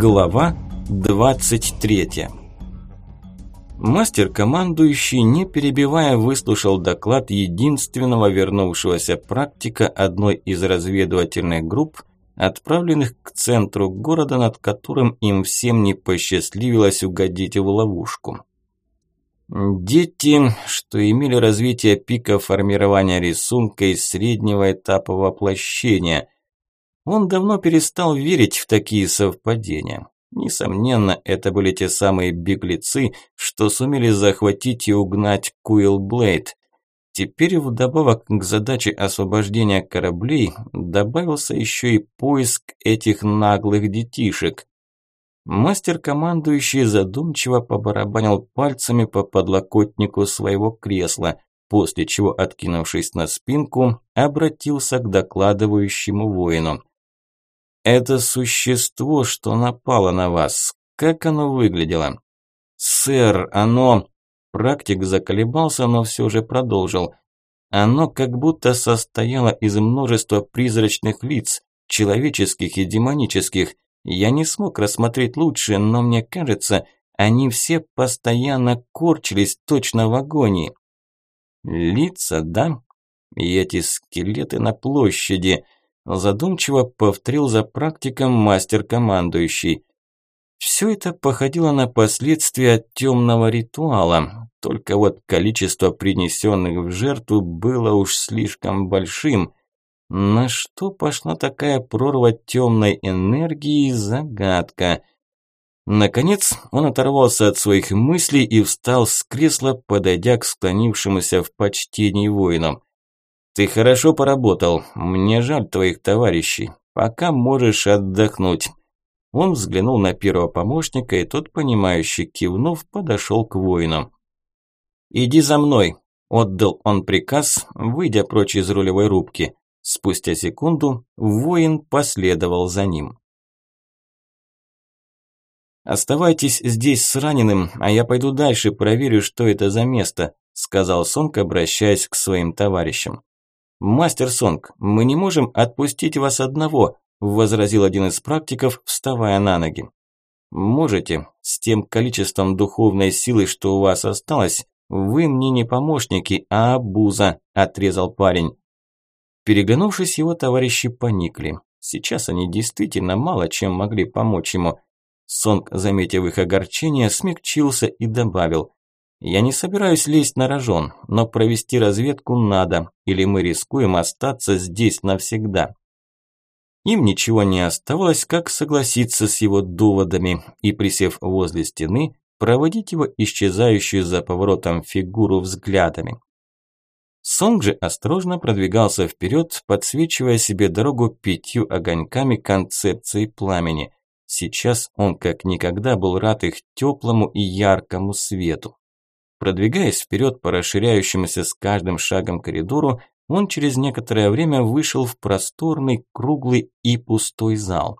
Глава 23 Мастер-командующий, не перебивая, выслушал доклад единственного вернувшегося практика одной из разведывательных групп, отправленных к центру города, над которым им всем не посчастливилось угодить в ловушку. Дети, что имели развитие пика формирования рисунка из среднего этапа воплощения. Он давно перестал верить в такие совпадения. Несомненно, это были те самые беглецы, что сумели захватить и угнать Куилблейд. Теперь вдобавок к задаче освобождения кораблей добавился еще и поиск этих наглых детишек. Мастер-командующий задумчиво побарабанил пальцами по подлокотнику своего кресла, после чего, откинувшись на спинку, обратился к докладывающему воину. «Это существо, что напало на вас, как оно выглядело?» «Сэр, оно...» Практик заколебался, но все же продолжил. «Оно как будто состояло из множества призрачных лиц, человеческих и демонических, я не смог рассмотреть лучше, но мне кажется, они все постоянно корчились точно в агонии. Лица, да? И эти скелеты на площади. Задумчиво повторил за практиком мастер-командующий. Все это походило на последствия темного ритуала, только вот количество принесенных в жертву было уж слишком большим – на что пошла такая прорва темной энергии – загадка. Наконец он оторвался от своих мыслей и встал с кресла, подойдя к склонившемуся в почтении воину. «Ты хорошо поработал. Мне жаль твоих товарищей. Пока можешь отдохнуть». Он взглянул на первого помощника, и тот, понимающий, кивнув, подошел к воину. «Иди за мной», – отдал он приказ, выйдя прочь из рулевой рубки. Спустя секунду воин последовал за ним. «Оставайтесь здесь с раненым, а я пойду дальше, проверю, что это за место», сказал Сонг, обращаясь к своим товарищам. «Мастер Сонг, мы не можем отпустить вас одного», возразил один из практиков, вставая на ноги. «Можете. С тем количеством духовной силы, что у вас осталось, вы мне не помощники, а обуза», отрезал парень. Переглянувшись, его товарищи поникли. Сейчас они действительно мало чем могли помочь ему. Сонг, заметив их огорчение, смягчился и добавил. «Я не собираюсь лезть на рожон, но провести разведку надо, или мы рискуем остаться здесь навсегда». Им ничего не оставалось, как согласиться с его доводами и, присев возле стены, проводить его исчезающую за поворотом фигуру взглядами. Сонг же осторожно продвигался вперед, подсвечивая себе дорогу пятью огоньками концепции пламени. Сейчас он как никогда был рад их теплому и яркому свету. Продвигаясь вперед по расширяющемуся с каждым шагом коридору, он через некоторое время вышел в просторный, круглый и пустой зал.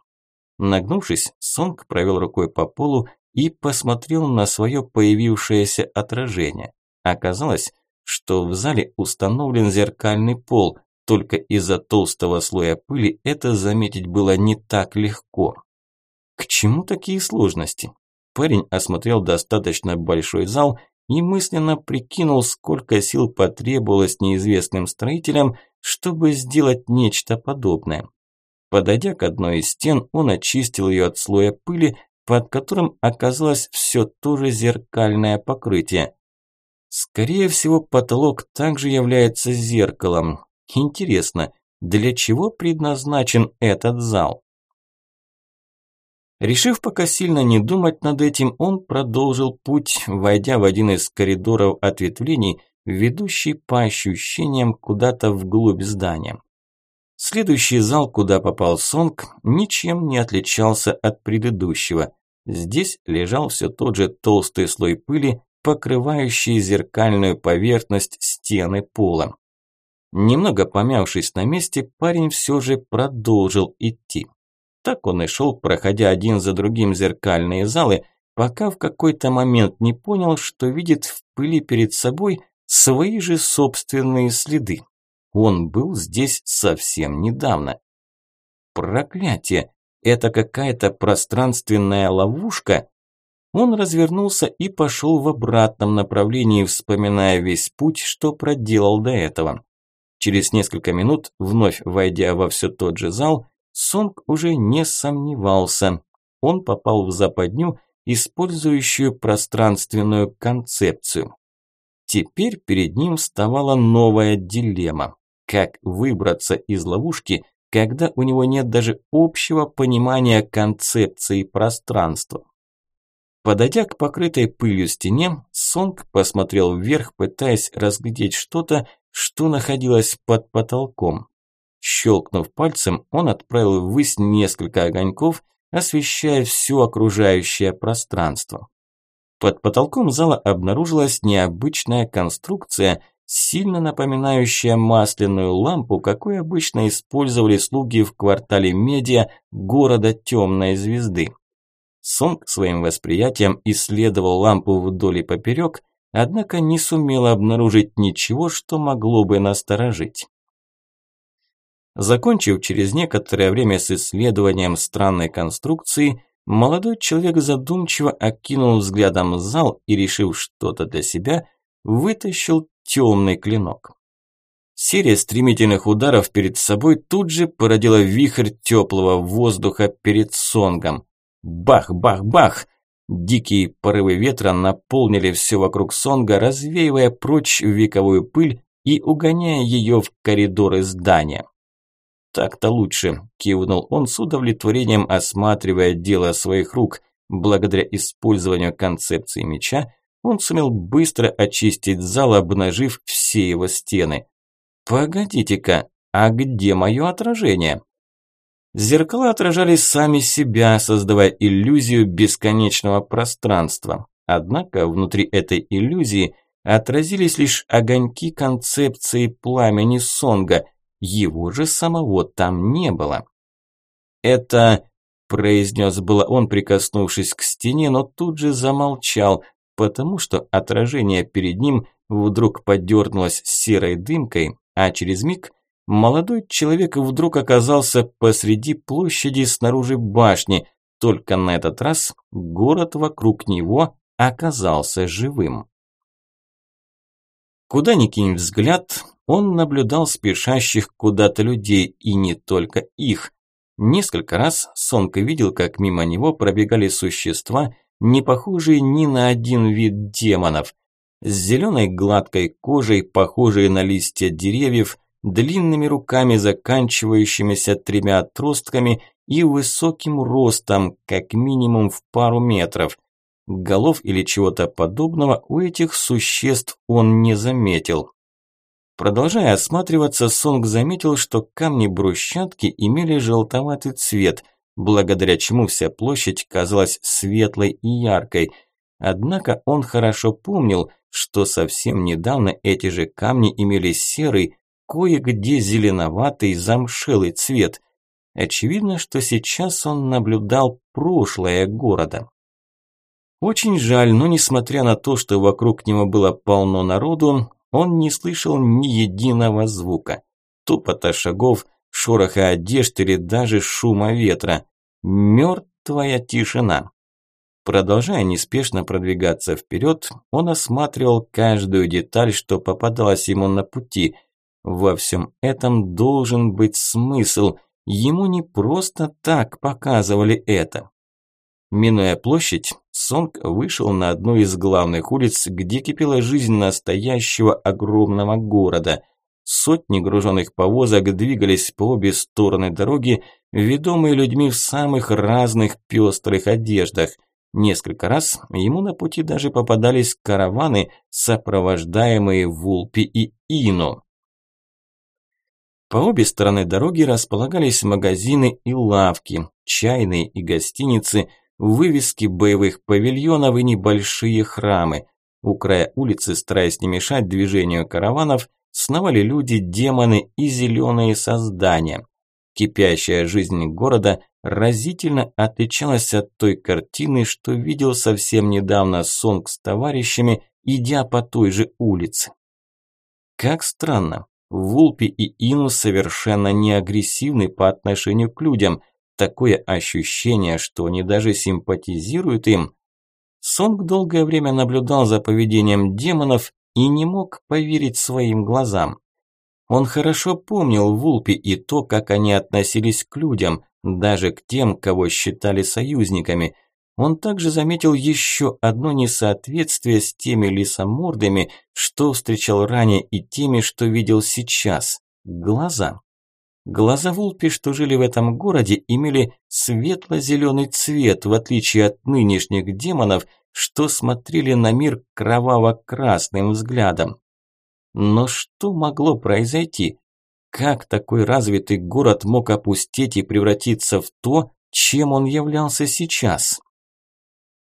Нагнувшись, Сонг провел рукой по полу и посмотрел на свое появившееся отражение. Оказалось, что в зале установлен зеркальный пол, только из-за толстого слоя пыли это заметить было не так легко. К чему такие сложности? Парень осмотрел достаточно большой зал и мысленно прикинул, сколько сил потребовалось неизвестным строителям, чтобы сделать нечто подобное. Подойдя к одной из стен, он очистил ее от слоя пыли, под которым оказалось все то же зеркальное покрытие. Скорее всего, потолок также является зеркалом. Интересно, для чего предназначен этот зал? Решив пока сильно не думать над этим, он продолжил путь, войдя в один из коридоров ответвлений, ведущий по ощущениям куда-то вглубь здания. Следующий зал, куда попал Сонг, ничем не отличался от предыдущего. Здесь лежал все тот же толстый слой пыли, покрывающие зеркальную поверхность стены пола. Немного помявшись на месте, парень все же продолжил идти. Так он и шел, проходя один за другим зеркальные залы, пока в какой-то момент не понял, что видит в пыли перед собой свои же собственные следы. Он был здесь совсем недавно. Проклятие! Это какая-то пространственная ловушка? Он развернулся и пошел в обратном направлении, вспоминая весь путь, что проделал до этого. Через несколько минут, вновь войдя во все тот же зал, Сонг уже не сомневался. Он попал в западню, использующую пространственную концепцию. Теперь перед ним вставала новая дилемма. Как выбраться из ловушки, когда у него нет даже общего понимания концепции пространства? Подойдя к покрытой пылью стене, Сонг посмотрел вверх, пытаясь разглядеть что-то, что находилось под потолком. Щелкнув пальцем, он отправил ввысь несколько огоньков, освещая все окружающее пространство. Под потолком зала обнаружилась необычная конструкция, сильно напоминающая масляную лампу, какой обычно использовали слуги в квартале Медиа города Темной Звезды. Сонг своим восприятием исследовал лампу вдоль и поперек, однако не сумел обнаружить ничего, что могло бы насторожить. Закончив через некоторое время с исследованием странной конструкции, молодой человек задумчиво окинул взглядом зал и, решив что-то для себя, вытащил темный клинок. Серия стремительных ударов перед собой тут же породила вихрь теплого воздуха перед сонгом. Бах, бах, бах! Дикие порывы ветра наполнили все вокруг сонга, развеивая прочь вековую пыль и угоняя ее в коридоры здания. «Так-то лучше», – кивнул он с удовлетворением, осматривая дело своих рук. Благодаря использованию концепции меча, он сумел быстро очистить зал, обнажив все его стены. «Погодите-ка, а где мое отражение?» Зеркала отражали сами себя, создавая иллюзию бесконечного пространства. Однако внутри этой иллюзии отразились лишь огоньки концепции пламени Сонга – его же самого там не было. «Это...» – произнес было он, прикоснувшись к стене, но тут же замолчал, потому что отражение перед ним вдруг подернулось серой дымкой, а через миг молодой человек вдруг оказался посреди площади снаружи башни, только на этот раз город вокруг него оказался живым. Куда ни кинь взгляд, он наблюдал спешащих куда-то людей, и не только их. Несколько раз Сонка видел, как мимо него пробегали существа, не похожие ни на один вид демонов. С зеленой гладкой кожей, похожие на листья деревьев, длинными руками, заканчивающимися тремя отростками и высоким ростом, как минимум в пару метров. Голов или чего-то подобного у этих существ он не заметил. Продолжая осматриваться, Сонг заметил, что камни брусчатки имели желтоватый цвет, благодаря чему вся площадь казалась светлой и яркой. Однако он хорошо помнил, что совсем недавно эти же камни имели серый, кое-где зеленоватый замшелый цвет. Очевидно, что сейчас он наблюдал прошлое города. Очень жаль, но несмотря на то, что вокруг него было полно народу, он не слышал ни единого звука. Тупота шагов, шороха одежд или даже шума ветра. Мертвая тишина. Продолжая неспешно продвигаться вперед, он осматривал каждую деталь, что попадалась ему на пути. Во всем этом должен быть смысл. Ему не просто так показывали это. Минуя площадь, Сонг вышел на одну из главных улиц, где кипела жизнь настоящего огромного города. Сотни груженных повозок двигались по обе стороны дороги, ведомые людьми в самых разных пестрых одеждах. Несколько раз ему на пути даже попадались караваны, сопровождаемые Вулпи и Ину. По обе стороны дороги располагались магазины и лавки, чайные и гостиницы – вывески боевых павильонов и небольшие храмы. У края улицы, стараясь не мешать движению караванов, сновали люди, демоны и зеленые создания. Кипящая жизнь города разительно отличалась от той картины, что видел совсем недавно Сонг с товарищами, идя по той же улице. Как странно, Вулпи и Ину совершенно не агрессивны по отношению к людям, такое ощущение, что они даже симпатизируют им. Сонг долгое время наблюдал за поведением демонов и не мог поверить своим глазам. Он хорошо помнил Вулпи и то, как они относились к людям, даже к тем, кого считали союзниками. Он также заметил еще одно несоответствие с теми лисомордами, что встречал ранее, и теми, что видел сейчас. Глаза. Глаза Вулпи, что жили в этом городе, имели светло-зеленый цвет, в отличие от нынешних демонов, что смотрели на мир кроваво-красным взглядом. Но что могло произойти? Как такой развитый город мог опустеть и превратиться в то, чем он являлся сейчас?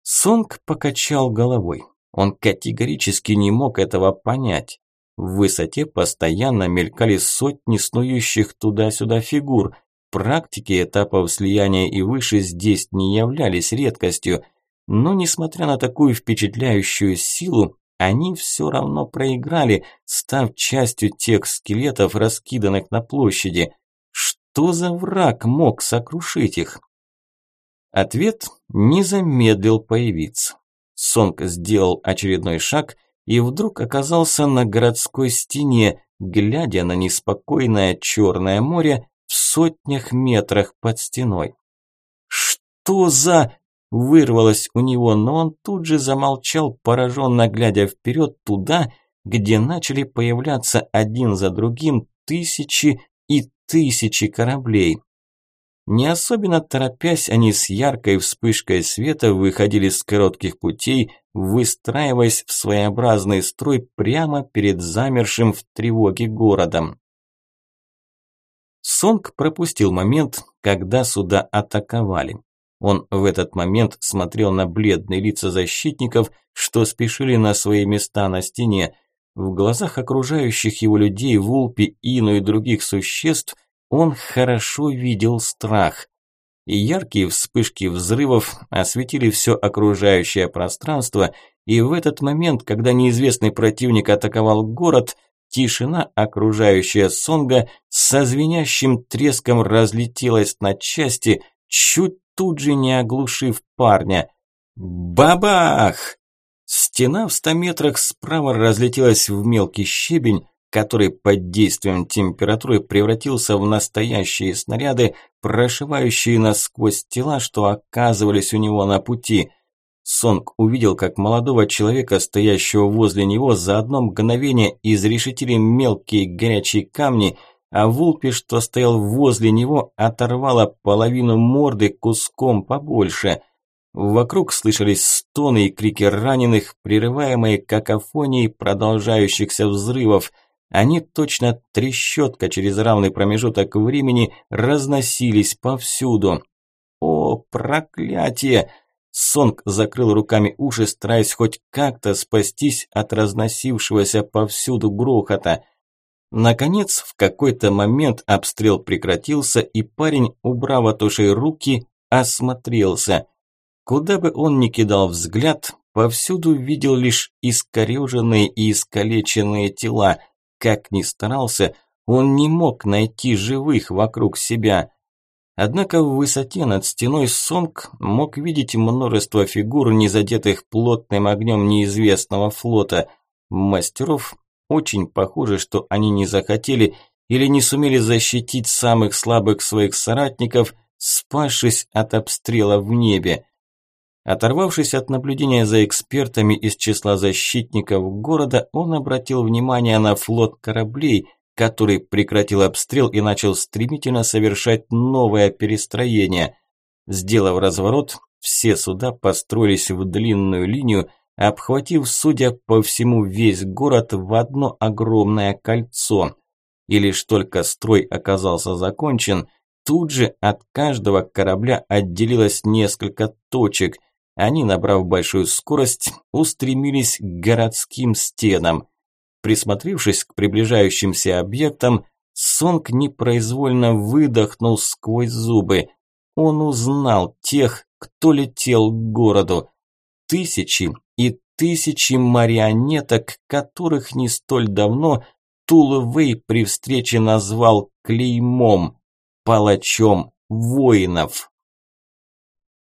Сонг покачал головой. Он категорически не мог этого понять. В высоте постоянно мелькали сотни снующих туда-сюда фигур. Практики этапов слияния и выше здесь не являлись редкостью. Но несмотря на такую впечатляющую силу, они все равно проиграли, став частью тех скелетов, раскиданных на площади. Что за враг мог сокрушить их? Ответ не замедлил появиться. Сонг сделал очередной шаг и вдруг оказался на городской стене, глядя на неспокойное черное море в сотнях метрах под стеной. «Что за...» – вырвалось у него, но он тут же замолчал, пораженно глядя вперед туда, где начали появляться один за другим тысячи и тысячи кораблей. Не особенно торопясь, они с яркой вспышкой света выходили с коротких путей, выстраиваясь в своеобразный строй прямо перед замершим в тревоге городом. Сонг пропустил момент, когда суда атаковали. Он в этот момент смотрел на бледные лица защитников, что спешили на свои места на стене. В глазах окружающих его людей, Вулпи, Ину и других существ он хорошо видел страх. И яркие вспышки взрывов осветили все окружающее пространство, и в этот момент, когда неизвестный противник атаковал город, тишина, окружающая Сонга, со звенящим треском разлетелась на части, чуть тут же не оглушив парня. Бабах! Стена в ста метрах справа разлетелась в мелкий щебень, который под действием температуры превратился в настоящие снаряды, прошивающие насквозь тела, что оказывались у него на пути. Сонг увидел, как молодого человека, стоящего возле него, за одно мгновение изрешетили мелкие горячие камни, а Вулпи, что стоял возле него, оторвало половину морды куском побольше. Вокруг слышались стоны и крики раненых, прерываемые какофонией продолжающихся взрывов – они точно трещотка через равный промежуток времени разносились повсюду. О, проклятие! Сонг закрыл руками уши, стараясь хоть как-то спастись от разносившегося повсюду грохота. Наконец, в какой-то момент обстрел прекратился, и парень, убрав от ушей руки, осмотрелся. Куда бы он ни кидал взгляд, повсюду видел лишь искореженные и искалеченные тела – как ни старался, он не мог найти живых вокруг себя. Однако в высоте над стеной Сонг мог видеть множество фигур, не задетых плотным огнем неизвестного флота. Мастеров очень похоже, что они не захотели или не сумели защитить самых слабых своих соратников, спасшись от обстрела в небе. Оторвавшись от наблюдения за экспертами из числа защитников города, он обратил внимание на флот кораблей, который прекратил обстрел и начал стремительно совершать новое перестроение. Сделав разворот, все суда построились в длинную линию, обхватив, судя по всему, весь город в одно огромное кольцо. И лишь только строй оказался закончен, тут же от каждого корабля отделилось несколько точек – они, набрав большую скорость, устремились к городским стенам. Присмотревшись к приближающимся объектам, Сонг непроизвольно выдохнул сквозь зубы. Он узнал тех, кто летел к городу. Тысячи и тысячи марионеток, которых не столь давно Тулвей при встрече назвал клеймом, палачом воинов.